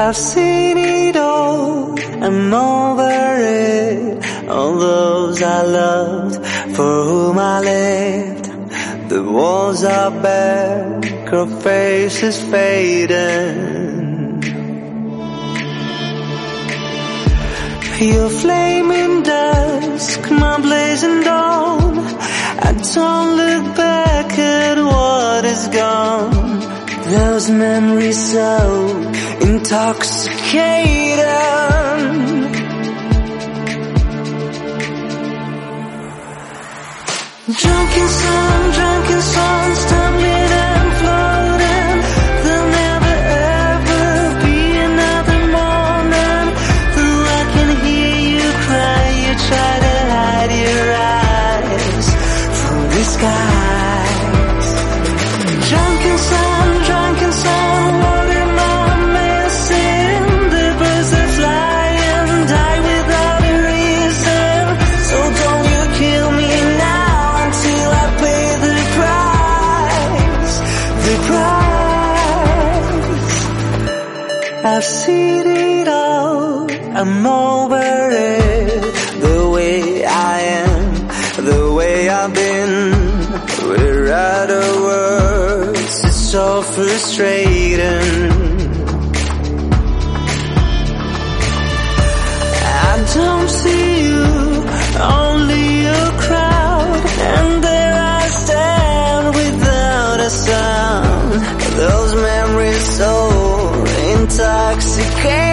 I've seen it all, I'm over it. All those I loved, for whom I lived. The walls are bare, her face is fading. Your flaming dusk, my blazing dawn. I don't look back at what is gone. Those memories so intoxicating. Drunken sun, drunken sun, stumbling I've seen it all, I'm over it. The way I am, the way I've been. We're out of words, it's so frustrating. I don't see you intoxicated